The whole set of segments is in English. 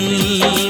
मेरे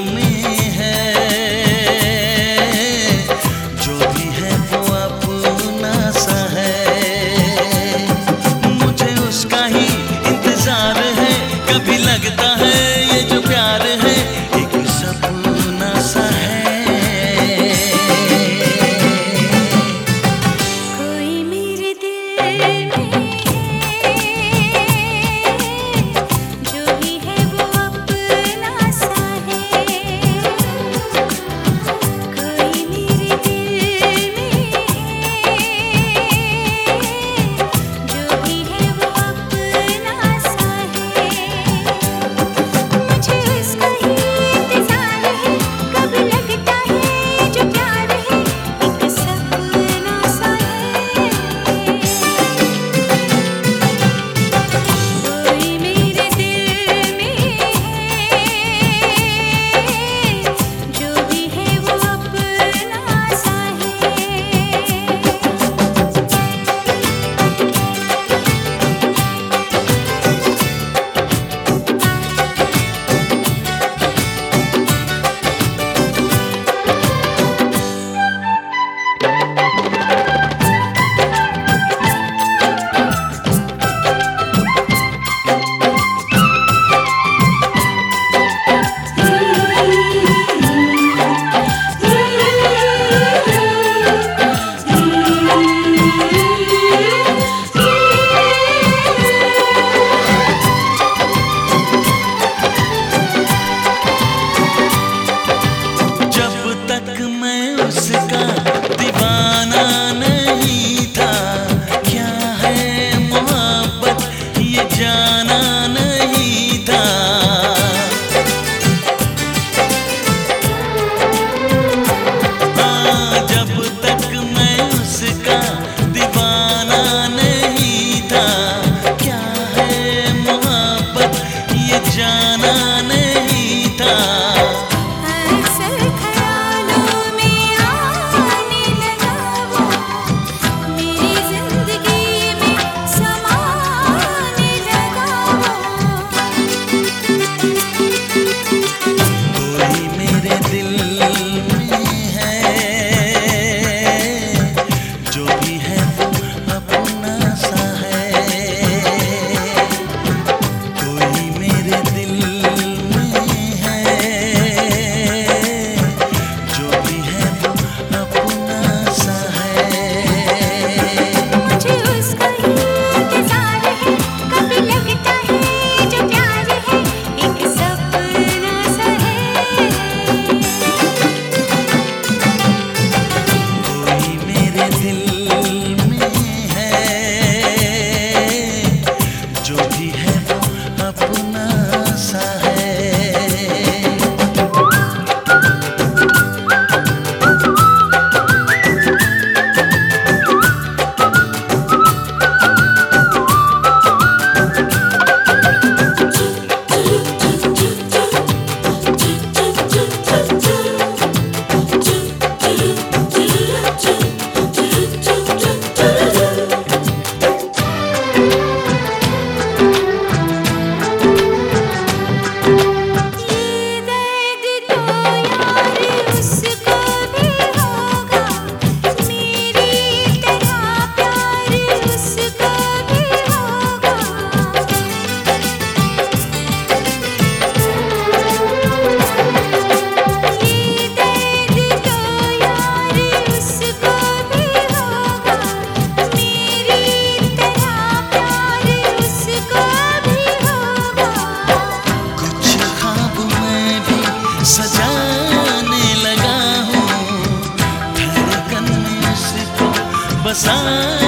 लगा